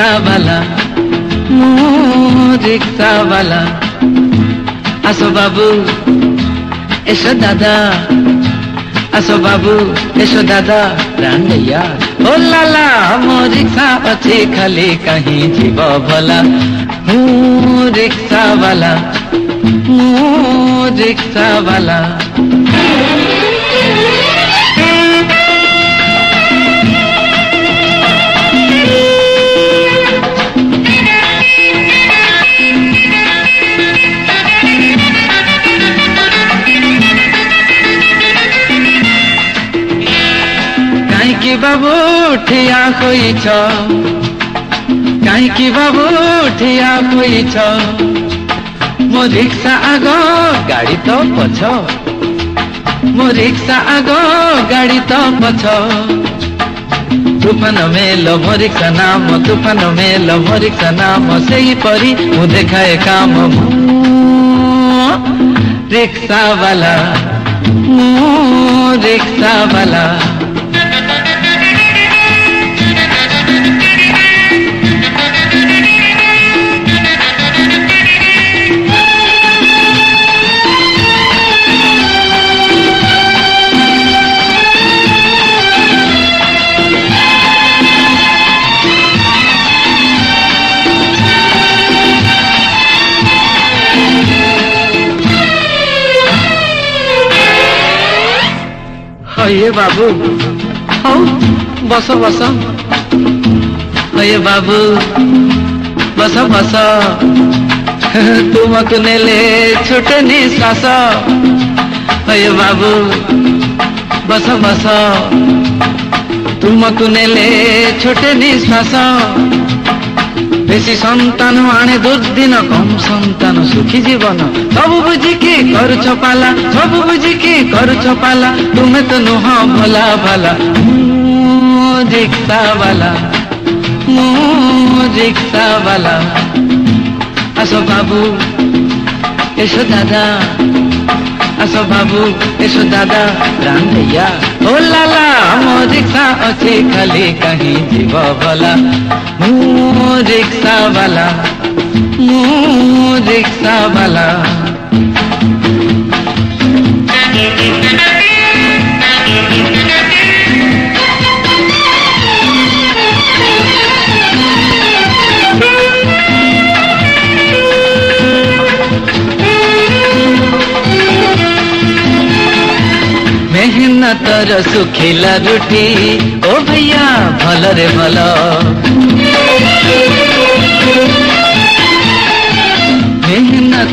রিক্সাওয়ালা মো রিক্সাওয়ালা আসো বাবু এসো দাদা আসো বাবু এসো দাদা রান্ডইয়া ও লালা মো রিক্সা অছে খালি কাহি জীব ভলা মো রিক্সাওয়ালা মো রিক্সাওয়ালা बाबु ठिया खोइ छ कि बाबु ठिया खोइ छ म रिक्सा आग गाडी त पछ म रिक्सा आग गाडी त पछ तुफान मेल मरिक्सा नाम तुफान मेल मरिक्सा नाम सही परी म देखाए काम रिक्सा वाला रिक्सा वाला अये बाबु हौ बस बस अये बाबु बस बस तुमको नेले नि सास अये बाबु बस बस तुमको नेले नि सास বেশি সন্তান আনে দুর্দিন কম সন্তান সুখী জীবন সবু বুঝিকি করছ পালা সবু বুঝিকি করছ পালা তুমি তো নুহ ভোলা ভালা রিক্সাওয়ালা মু রিক্সাওয়ালা আসো বাবু এসো দাদা আসো বাবু এসো দাদা রাম ভैया ও লালা মো রিক্সা অছে খালি কাহি জীব ভলা মু রিক্সা বালা মু রিক্সা বালা ନା ତୋର ଶୁଖିଲା ରୁଟି ଓ ଭैया ଭଲରେ ଭଲ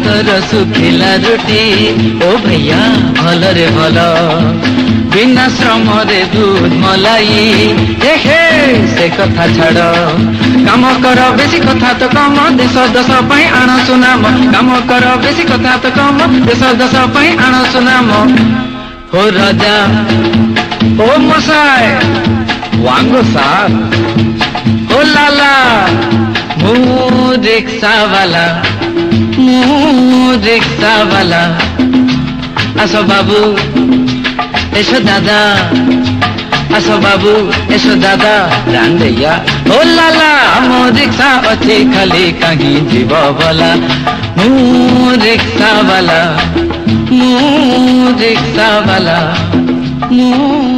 ତୋର ଶୁଖିଲା ରୁଟି ଓ ଭैया ଭଲରେ ଭଲ ବିନା ଶ୍ରମରେ ଦୁଧ ମଲାଇ ଏହେ ସେ କଥା ଛାଡ଼ କାମ କର ବେଶୀ କଥା ତ କମ ଦେଶ ଦଶ ପାଇଁ ଆଣ ସୁନାମ କାମ କର ବେଶୀ କଥା ତ କମ ଦେଶ ଦଶ ପାଇଁ ଆଣ ସୁନାମ ও রাজা ও মশাই ওয়াঙ্গো সাহ ও লালা মু রিক্সাওয়ালা মু রিক্সাওয়ালা আসো বাবু এসো দাদা আসো বাবু এসো দাদা রান্ডেয়া ও লালা আমো রিক্সা অছে খালি কাহি জীব বলা মু রিক্সাওয়ালা No